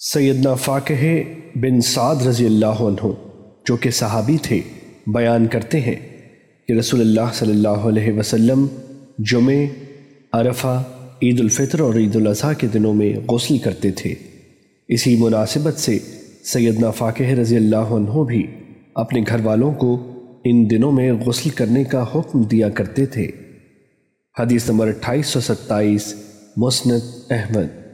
سیدنا فاقہ بن سعد رضی اللہ عنہ، جو کہ صحابی تھے، بیان کرتے ہیں کہ رسول اللہ صلی اللہ علیہ وسلم جمعہ، عرفہ عید الفطر اور عید الاضحیٰ کے دنوں میں غسل کرتے تھے۔ اسی مناسبت سے سیدنا فاقہ رضی اللہ عنہ بھی اپنے گھر والوں کو ان دنوں میں غسل کرنے کا حکم دیا کرتے تھے۔ حدیث نمبر اٹھائیس سو ستائیس، مسند احمد۔